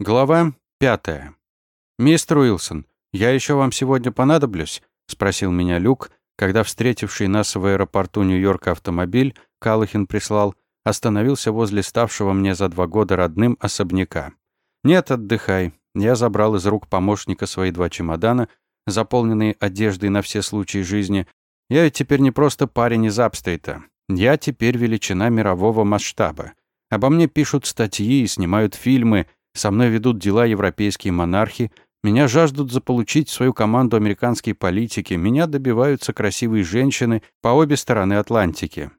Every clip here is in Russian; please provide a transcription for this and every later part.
Глава пятая. «Мистер Уилсон, я еще вам сегодня понадоблюсь?» — спросил меня Люк, когда встретивший нас в аэропорту Нью-Йорка автомобиль Калахин прислал, остановился возле ставшего мне за два года родным особняка. «Нет, отдыхай». Я забрал из рук помощника свои два чемодана, заполненные одеждой на все случаи жизни. Я ведь теперь не просто парень из Апстейта. Я теперь величина мирового масштаба. Обо мне пишут статьи и снимают фильмы — со мной ведут дела европейские монархи, меня жаждут заполучить в свою команду американские политики, меня добиваются красивые женщины по обе стороны Атлантики.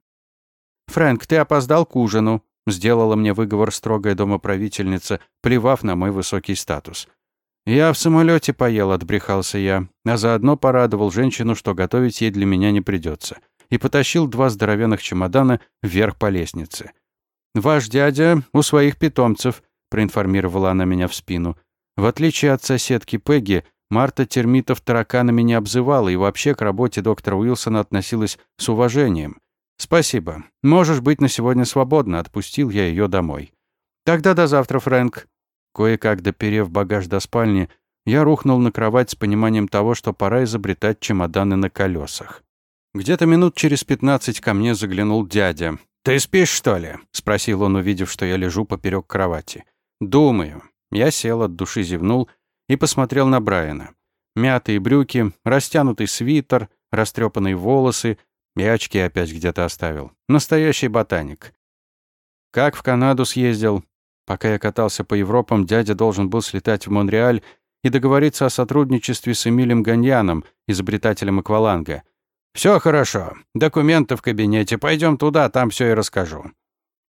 «Фрэнк, ты опоздал к ужину», — сделала мне выговор строгая домоправительница, плевав на мой высокий статус. «Я в самолете поел», — отбрехался я, а заодно порадовал женщину, что готовить ей для меня не придется, и потащил два здоровенных чемодана вверх по лестнице. «Ваш дядя у своих питомцев», проинформировала она меня в спину. В отличие от соседки Пегги, Марта термитов тараканами не обзывала и вообще к работе доктора Уилсона относилась с уважением. «Спасибо. Можешь быть на сегодня свободна», — отпустил я ее домой. «Тогда до завтра, Фрэнк». Кое-как доперев багаж до спальни, я рухнул на кровать с пониманием того, что пора изобретать чемоданы на колесах. Где-то минут через пятнадцать ко мне заглянул дядя. «Ты спишь, что ли?» — спросил он, увидев, что я лежу поперек кровати. «Думаю». Я сел, от души зевнул и посмотрел на Брайана. Мятые брюки, растянутый свитер, растрепанные волосы и очки опять где-то оставил. Настоящий ботаник. Как в Канаду съездил? Пока я катался по Европам, дядя должен был слетать в Монреаль и договориться о сотрудничестве с Эмилем Ганьяном, изобретателем акваланга. «Все хорошо. Документы в кабинете. Пойдем туда, там все и расскажу».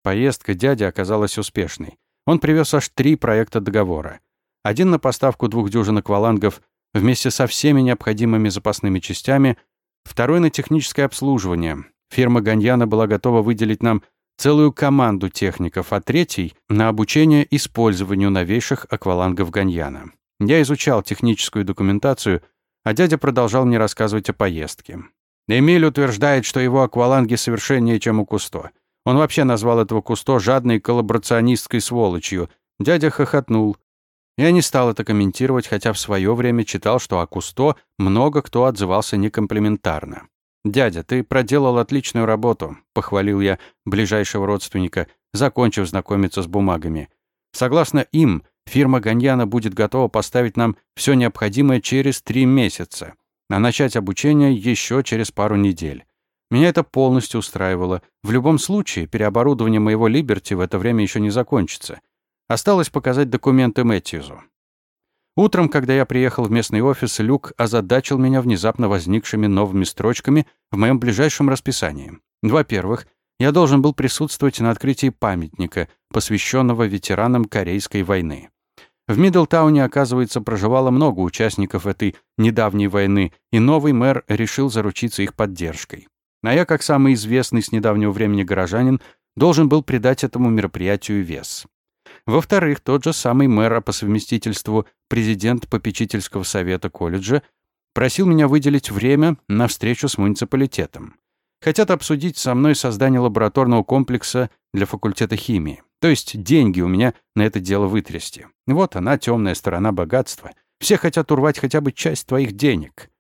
Поездка дяди оказалась успешной. Он привез аж три проекта договора. Один на поставку двух дюжин аквалангов вместе со всеми необходимыми запасными частями, второй на техническое обслуживание. Фирма Ганьяна была готова выделить нам целую команду техников, а третий — на обучение использованию новейших аквалангов Ганьяна. Я изучал техническую документацию, а дядя продолжал мне рассказывать о поездке. Эмиль утверждает, что его акваланги совершеннее, чем у Кусто. Он вообще назвал этого Кусто жадной коллаборационистской сволочью. Дядя хохотнул. Я не стал это комментировать, хотя в свое время читал, что о Кусто много кто отзывался некомплиментарно. «Дядя, ты проделал отличную работу», — похвалил я ближайшего родственника, закончив знакомиться с бумагами. «Согласно им, фирма Ганьяна будет готова поставить нам все необходимое через три месяца, а начать обучение еще через пару недель. Меня это полностью устраивало. В любом случае, переоборудование моего Либерти в это время еще не закончится. Осталось показать документы Мэтьюзу. Утром, когда я приехал в местный офис, Люк озадачил меня внезапно возникшими новыми строчками в моем ближайшем расписании. Во-первых, я должен был присутствовать на открытии памятника, посвященного ветеранам Корейской войны. В Мидлтауне, оказывается, проживало много участников этой недавней войны, и новый мэр решил заручиться их поддержкой. А я, как самый известный с недавнего времени горожанин, должен был придать этому мероприятию вес. Во-вторых, тот же самый мэр, а по совместительству президент попечительского совета колледжа, просил меня выделить время на встречу с муниципалитетом. Хотят обсудить со мной создание лабораторного комплекса для факультета химии. То есть деньги у меня на это дело вытрясти. Вот она, темная сторона богатства. Все хотят урвать хотя бы часть твоих денег.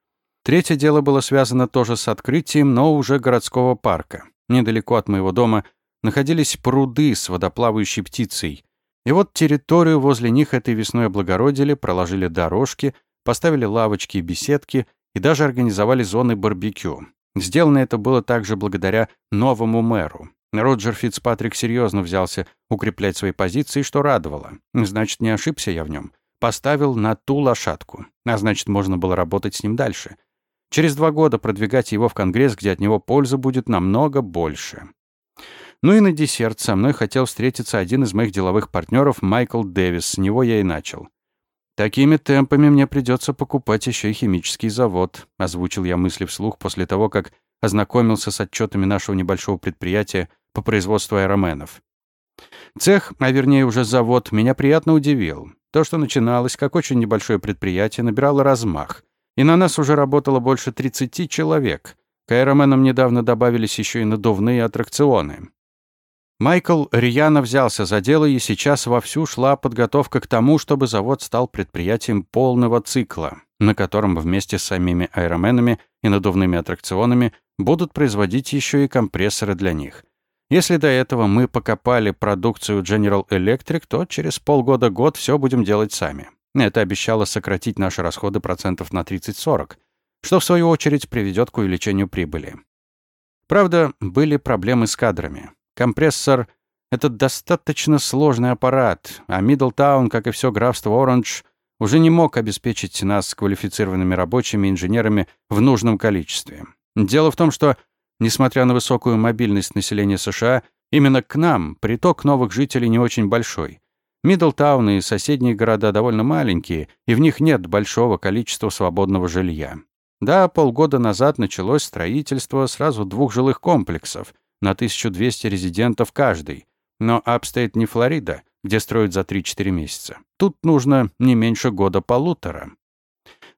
Третье дело было связано тоже с открытием, но уже городского парка. Недалеко от моего дома находились пруды с водоплавающей птицей. И вот территорию возле них этой весной облагородили, проложили дорожки, поставили лавочки и беседки и даже организовали зоны барбекю. Сделано это было также благодаря новому мэру. Роджер Фицпатрик серьезно взялся укреплять свои позиции, что радовало. Значит, не ошибся я в нем. Поставил на ту лошадку. А значит, можно было работать с ним дальше. Через два года продвигать его в Конгресс, где от него пользы будет намного больше. Ну и на десерт со мной хотел встретиться один из моих деловых партнеров Майкл Дэвис. С него я и начал. «Такими темпами мне придется покупать еще и химический завод», озвучил я мысли вслух после того, как ознакомился с отчетами нашего небольшого предприятия по производству аэроменов. Цех, а вернее уже завод, меня приятно удивил. То, что начиналось как очень небольшое предприятие, набирало размах и на нас уже работало больше 30 человек. К аэроменам недавно добавились еще и надувные аттракционы. Майкл рьяно взялся за дело, и сейчас вовсю шла подготовка к тому, чтобы завод стал предприятием полного цикла, на котором вместе с самими аэроменами и надувными аттракционами будут производить еще и компрессоры для них. Если до этого мы покопали продукцию General Electric, то через полгода-год все будем делать сами. Это обещало сократить наши расходы процентов на 30-40, что в свою очередь приведет к увеличению прибыли. Правда, были проблемы с кадрами. Компрессор — это достаточно сложный аппарат, а Мидлтаун, как и все графство Оранж, уже не мог обеспечить нас квалифицированными рабочими инженерами в нужном количестве. Дело в том, что, несмотря на высокую мобильность населения США, именно к нам приток новых жителей не очень большой. Мидлтаун и соседние города довольно маленькие, и в них нет большого количества свободного жилья. Да, полгода назад началось строительство сразу двух жилых комплексов, на 1200 резидентов каждый. Но Апстейт не Флорида, где строят за 3-4 месяца. Тут нужно не меньше года-полутора.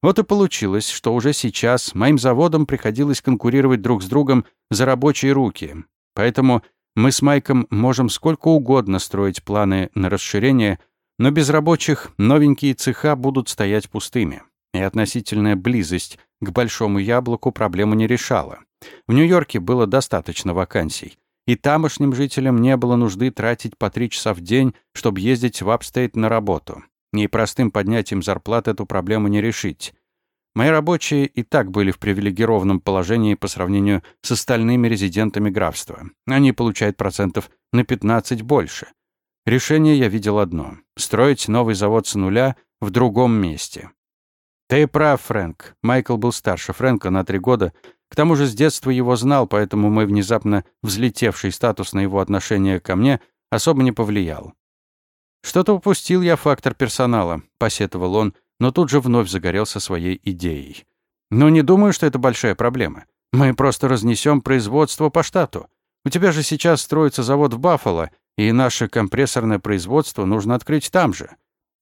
Вот и получилось, что уже сейчас моим заводам приходилось конкурировать друг с другом за рабочие руки. Поэтому мы с Майком можем сколько угодно строить планы на расширение, но без рабочих новенькие цеха будут стоять пустыми. И относительная близость к большому яблоку проблему не решала. В Нью-Йорке было достаточно вакансий, и тамошним жителям не было нужды тратить по три часа в день, чтобы ездить в Апстейт на работу. И простым поднятием зарплат эту проблему не решить. Мои рабочие и так были в привилегированном положении по сравнению с остальными резидентами графства. Они получают процентов на 15 больше. Решение я видел одно — строить новый завод с нуля в другом месте. «Ты прав, Фрэнк». Майкл был старше Фрэнка на три года, к тому же с детства его знал, поэтому мой внезапно взлетевший статус на его отношение ко мне особо не повлиял. «Что-то упустил я фактор персонала», — посетовал он, но тут же вновь загорелся своей идеей. «Но не думаю, что это большая проблема. Мы просто разнесем производство по штату. У тебя же сейчас строится завод в Баффало, и наше компрессорное производство нужно открыть там же.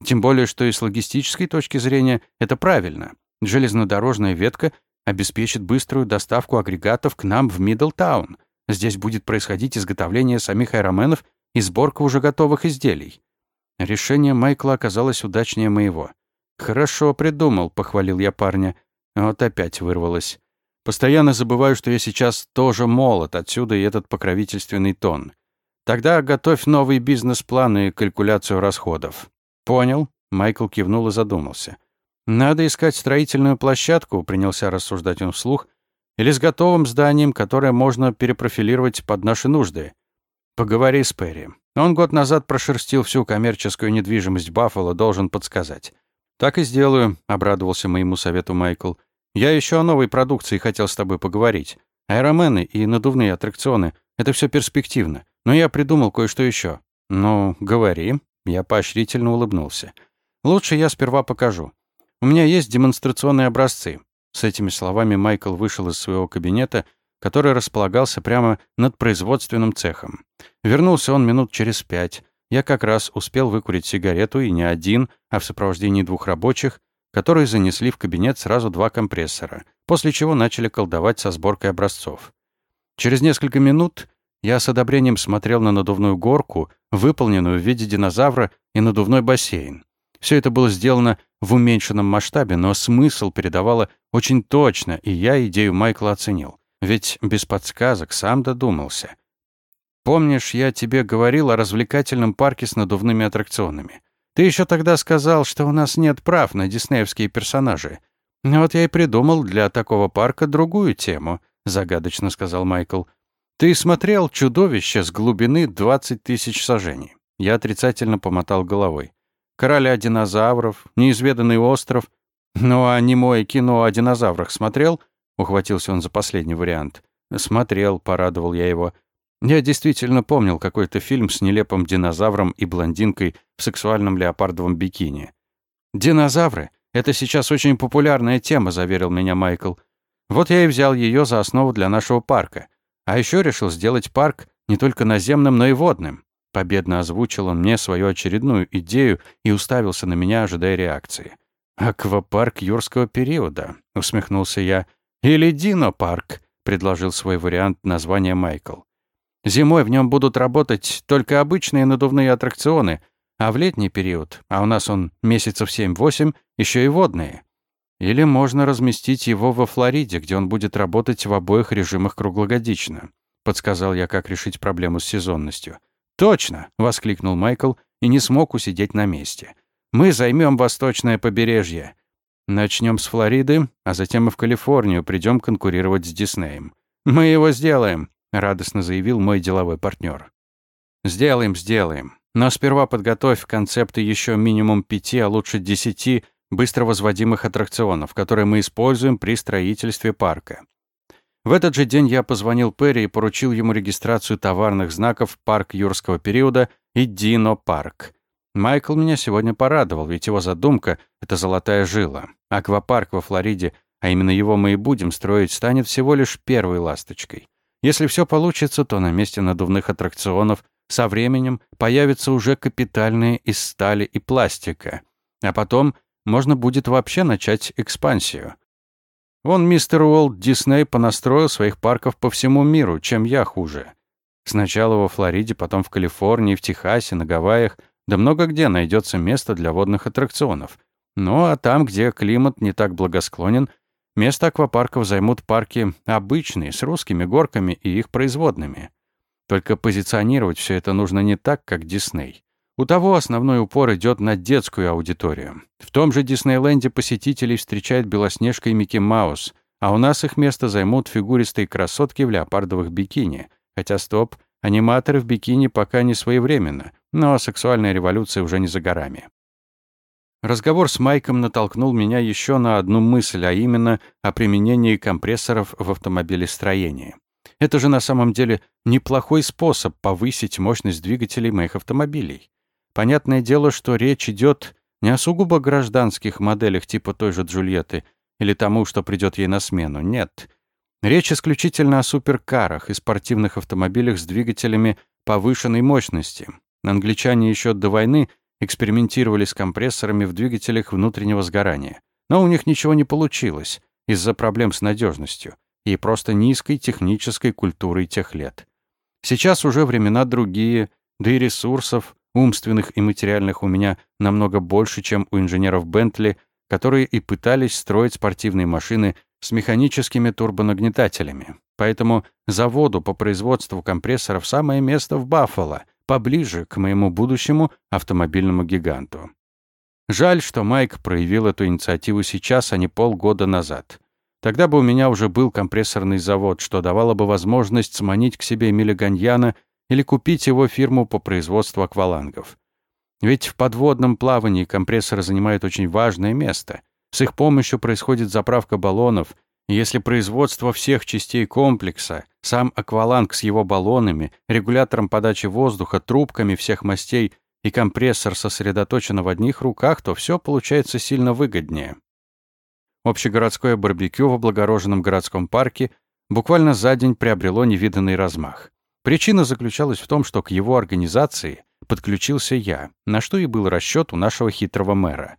Тем более, что и с логистической точки зрения это правильно. Железнодорожная ветка обеспечит быструю доставку агрегатов к нам в Мидлтаун. Здесь будет происходить изготовление самих аэроменов и сборка уже готовых изделий. Решение Майкла оказалось удачнее моего. «Хорошо придумал», — похвалил я парня. Вот опять вырвалось. Постоянно забываю, что я сейчас тоже молод, отсюда и этот покровительственный тон. Тогда готовь новый бизнес-план и калькуляцию расходов. Понял. Майкл кивнул и задумался. «Надо искать строительную площадку», — принялся рассуждать он вслух, «или с готовым зданием, которое можно перепрофилировать под наши нужды. Поговори с Перри. Он год назад прошерстил всю коммерческую недвижимость Баффало, должен подсказать». «Так и сделаю», — обрадовался моему совету Майкл. «Я еще о новой продукции хотел с тобой поговорить. Аэромены и надувные аттракционы — это все перспективно. Но я придумал кое-что еще. «Ну, говори». Я поощрительно улыбнулся. «Лучше я сперва покажу. У меня есть демонстрационные образцы». С этими словами Майкл вышел из своего кабинета, который располагался прямо над производственным цехом. Вернулся он минут через пять. Я как раз успел выкурить сигарету, и не один, а в сопровождении двух рабочих, которые занесли в кабинет сразу два компрессора, после чего начали колдовать со сборкой образцов. Через несколько минут я с одобрением смотрел на надувную горку, выполненную в виде динозавра, и надувной бассейн. Все это было сделано в уменьшенном масштабе, но смысл передавало очень точно, и я идею Майкла оценил. Ведь без подсказок сам додумался. Помнишь, я тебе говорил о развлекательном парке с надувными аттракционами? Ты еще тогда сказал, что у нас нет прав на диснеевские персонажи. Вот я и придумал для такого парка другую тему, загадочно сказал Майкл. Ты смотрел «Чудовище» с глубины 20 тысяч сажений? Я отрицательно помотал головой короля динозавров, неизведанный остров. Ну а немое кино о динозаврах смотрел? Ухватился он за последний вариант. Смотрел, порадовал я его. Я действительно помнил какой-то фильм с нелепым динозавром и блондинкой в сексуальном леопардовом бикини. «Динозавры — это сейчас очень популярная тема», — заверил меня Майкл. «Вот я и взял ее за основу для нашего парка. А еще решил сделать парк не только наземным, но и водным. Победно озвучил он мне свою очередную идею и уставился на меня, ожидая реакции. «Аквапарк юрского периода», — усмехнулся я. «Или Дино-парк», — предложил свой вариант названия Майкл. Зимой в нем будут работать только обычные надувные аттракционы, а в летний период, а у нас он месяцев 7-8, еще и водные. Или можно разместить его во Флориде, где он будет работать в обоих режимах круглогодично. Подсказал я, как решить проблему с сезонностью. «Точно!» — воскликнул Майкл и не смог усидеть на месте. «Мы займем восточное побережье. Начнем с Флориды, а затем и в Калифорнию придем конкурировать с Диснеем. Мы его сделаем!» — радостно заявил мой деловой партнер. «Сделаем, сделаем. Но сперва подготовь концепты еще минимум пяти, а лучше десяти быстро возводимых аттракционов, которые мы используем при строительстве парка. В этот же день я позвонил Перри и поручил ему регистрацию товарных знаков «Парк юрского периода» и «Дино парк». Майкл меня сегодня порадовал, ведь его задумка — это золотая жила. Аквапарк во Флориде, а именно его мы и будем строить, станет всего лишь первой ласточкой. Если все получится, то на месте надувных аттракционов со временем появятся уже капитальные из стали и пластика. А потом можно будет вообще начать экспансию. Вон мистер Уолт Дисней понастроил своих парков по всему миру, чем я хуже. Сначала во Флориде, потом в Калифорнии, в Техасе, на Гавайях, да много где найдется место для водных аттракционов. Ну а там, где климат не так благосклонен, место аквапарков займут парки обычные, с русскими горками и их производными. Только позиционировать все это нужно не так, как Дисней. У того основной упор идет на детскую аудиторию. В том же Диснейленде посетителей встречает Белоснежка и Микки Маус, а у нас их место займут фигуристые красотки в леопардовых бикини. Хотя стоп, аниматоры в бикини пока не своевременно, но сексуальная революция уже не за горами. Разговор с Майком натолкнул меня еще на одну мысль, а именно о применении компрессоров в автомобилестроении. Это же на самом деле неплохой способ повысить мощность двигателей моих автомобилей. Понятное дело, что речь идет не о сугубо гражданских моделях типа той же Джульетты или тому, что придет ей на смену. Нет. Речь исключительно о суперкарах и спортивных автомобилях с двигателями повышенной мощности. Англичане еще до войны экспериментировали с компрессорами в двигателях внутреннего сгорания. Но у них ничего не получилось из-за проблем с надежностью и просто низкой технической культурой тех лет. Сейчас уже времена другие, да и ресурсов, умственных и материальных у меня намного больше, чем у инженеров Бентли, которые и пытались строить спортивные машины с механическими турбонагнетателями. Поэтому заводу по производству компрессоров самое место в Баффало, поближе к моему будущему автомобильному гиганту. Жаль, что Майк проявил эту инициативу сейчас, а не полгода назад. Тогда бы у меня уже был компрессорный завод, что давало бы возможность сманить к себе Эмиля Ганьяна или купить его фирму по производству аквалангов. Ведь в подводном плавании компрессоры занимают очень важное место. С их помощью происходит заправка баллонов, если производство всех частей комплекса, сам акваланг с его баллонами, регулятором подачи воздуха, трубками всех мастей и компрессор сосредоточено в одних руках, то все получается сильно выгоднее. Общегородское барбекю в облагороженном городском парке буквально за день приобрело невиданный размах. Причина заключалась в том, что к его организации подключился я, на что и был расчет у нашего хитрого мэра.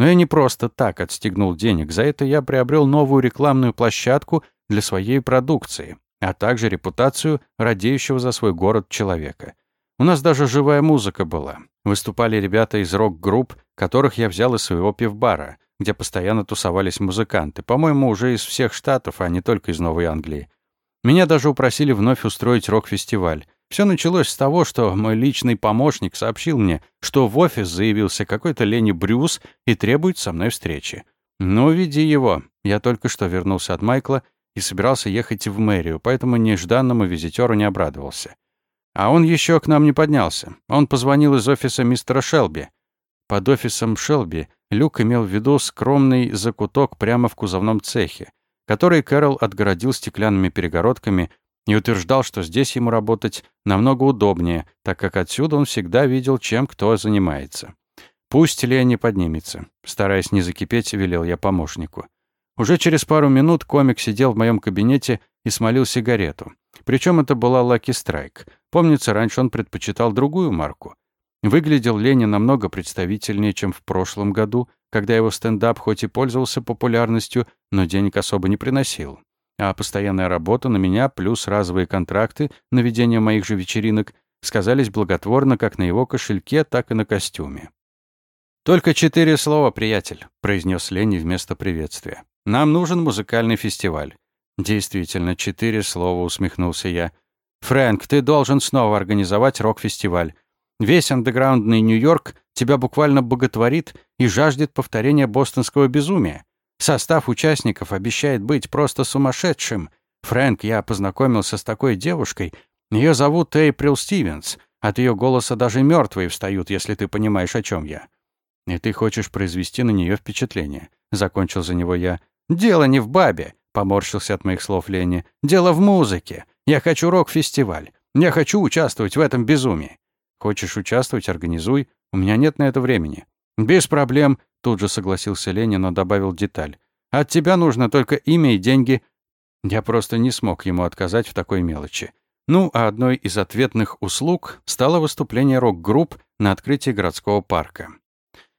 Но я не просто так отстегнул денег, за это я приобрел новую рекламную площадку для своей продукции, а также репутацию радеющего за свой город человека. У нас даже живая музыка была. Выступали ребята из рок-групп, которых я взял из своего пивбара, где постоянно тусовались музыканты, по-моему, уже из всех штатов, а не только из Новой Англии. Меня даже упросили вновь устроить рок-фестиваль. Все началось с того, что мой личный помощник сообщил мне, что в офис заявился какой-то Лени Брюс и требует со мной встречи. «Ну, веди его». Я только что вернулся от Майкла и собирался ехать в мэрию, поэтому нежданному визитеру не обрадовался. А он еще к нам не поднялся. Он позвонил из офиса мистера Шелби. Под офисом Шелби Люк имел в виду скромный закуток прямо в кузовном цехе который Кэрол отгородил стеклянными перегородками и утверждал, что здесь ему работать намного удобнее, так как отсюда он всегда видел, чем кто занимается. «Пусть Лея поднимется», — стараясь не закипеть, велел я помощнику. Уже через пару минут комик сидел в моем кабинете и смолил сигарету. Причем это была Lucky Strike. Помнится, раньше он предпочитал другую марку. Выглядел Леня намного представительнее, чем в прошлом году, когда его стендап хоть и пользовался популярностью, но денег особо не приносил. А постоянная работа на меня плюс разовые контракты на ведение моих же вечеринок сказались благотворно как на его кошельке, так и на костюме. «Только четыре слова, приятель», — произнес Ленни вместо приветствия. «Нам нужен музыкальный фестиваль». «Действительно, четыре слова», — усмехнулся я. «Фрэнк, ты должен снова организовать рок-фестиваль. Весь андеграундный Нью-Йорк тебя буквально боготворит и жаждет повторения бостонского безумия. Состав участников обещает быть просто сумасшедшим. Фрэнк, я познакомился с такой девушкой. Ее зовут Эйприл Стивенс. От ее голоса даже мертвые встают, если ты понимаешь, о чем я. И ты хочешь произвести на нее впечатление. Закончил за него я. Дело не в бабе, поморщился от моих слов Ленни. Дело в музыке. Я хочу рок-фестиваль. Я хочу участвовать в этом безумии. Хочешь участвовать, организуй. У меня нет на это времени. Без проблем, тут же согласился Ленин, но добавил деталь. От тебя нужно только имя и деньги. Я просто не смог ему отказать в такой мелочи. Ну, а одной из ответных услуг стало выступление рок-групп на открытии городского парка.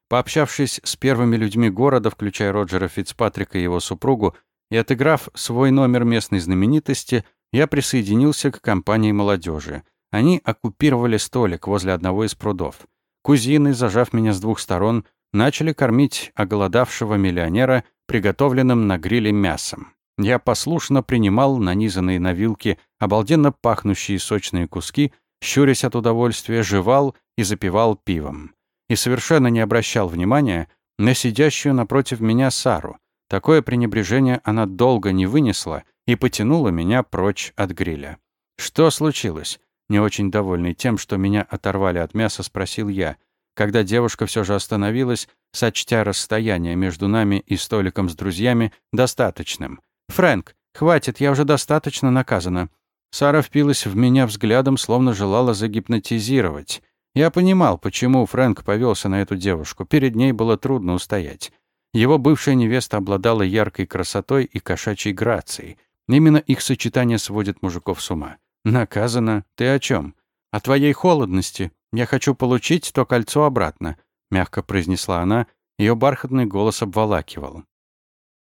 Пообщавшись с первыми людьми города, включая Роджера Фицпатрика и его супругу, и отыграв свой номер местной знаменитости, я присоединился к компании молодежи. Они оккупировали столик возле одного из прудов. Кузины, зажав меня с двух сторон, начали кормить оголодавшего миллионера приготовленным на гриле мясом. Я послушно принимал нанизанные на вилки обалденно пахнущие сочные куски, щурясь от удовольствия, жевал и запивал пивом. И совершенно не обращал внимания на сидящую напротив меня Сару. Такое пренебрежение она долго не вынесла и потянула меня прочь от гриля. Что случилось? Не очень довольный тем, что меня оторвали от мяса, спросил я, когда девушка все же остановилась, сочтя расстояние между нами и столиком с друзьями достаточным. «Фрэнк, хватит, я уже достаточно наказана». Сара впилась в меня взглядом, словно желала загипнотизировать. Я понимал, почему Фрэнк повелся на эту девушку. Перед ней было трудно устоять. Его бывшая невеста обладала яркой красотой и кошачьей грацией. Именно их сочетание сводит мужиков с ума. «Наказано? Ты о чем? О твоей холодности. Я хочу получить то кольцо обратно», — мягко произнесла она. Ее бархатный голос обволакивал.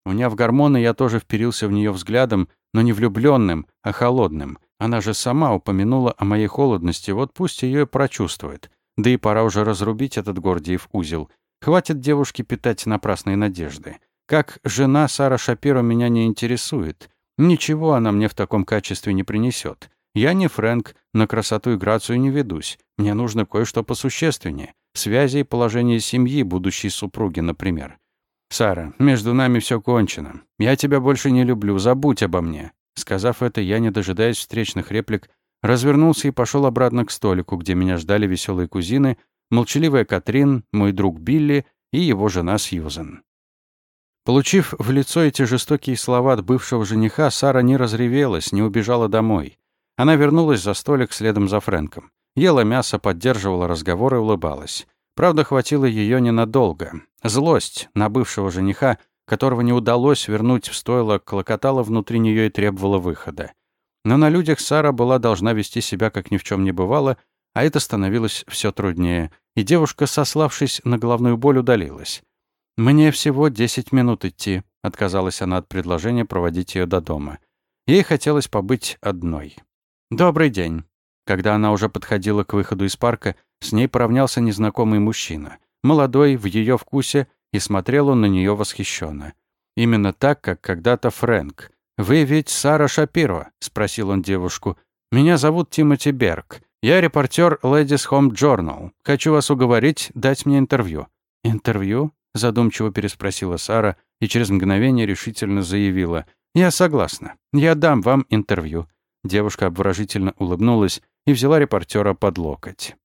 Уняв гормоны, я тоже вперился в нее взглядом, но не влюбленным, а холодным. Она же сама упомянула о моей холодности, вот пусть ее и прочувствует. Да и пора уже разрубить этот Гордиев узел. Хватит девушке питать напрасные надежды. Как жена Сара Шапиро меня не интересует. Ничего она мне в таком качестве не принесет. Я не Фрэнк, на красоту и грацию не ведусь. Мне нужно кое-что посущественнее. Связи и положение семьи будущей супруги, например. «Сара, между нами все кончено. Я тебя больше не люблю, забудь обо мне». Сказав это, я, не дожидаясь встречных реплик, развернулся и пошел обратно к столику, где меня ждали веселые кузины, молчаливая Катрин, мой друг Билли и его жена Сьюзен. Получив в лицо эти жестокие слова от бывшего жениха, Сара не разревелась, не убежала домой. Она вернулась за столик следом за Фрэнком. Ела мясо, поддерживала разговор и улыбалась. Правда, хватило ее ненадолго. Злость на бывшего жениха, которого не удалось вернуть в стойло, клокотала внутри нее и требовала выхода. Но на людях Сара была должна вести себя, как ни в чем не бывало, а это становилось все труднее, и девушка, сославшись на головную боль, удалилась. «Мне всего десять минут идти», — отказалась она от предложения проводить ее до дома. Ей хотелось побыть одной. «Добрый день». Когда она уже подходила к выходу из парка, с ней поравнялся незнакомый мужчина. Молодой, в ее вкусе, и смотрел он на нее восхищенно. Именно так, как когда-то Фрэнк. «Вы ведь Сара Шапиро?» — спросил он девушку. «Меня зовут Тимоти Берг. Я репортер Ladies Home Journal. Хочу вас уговорить дать мне интервью». «Интервью?» — задумчиво переспросила Сара и через мгновение решительно заявила. «Я согласна. Я дам вам интервью. Девушка обворожительно улыбнулась и взяла репортера под локоть.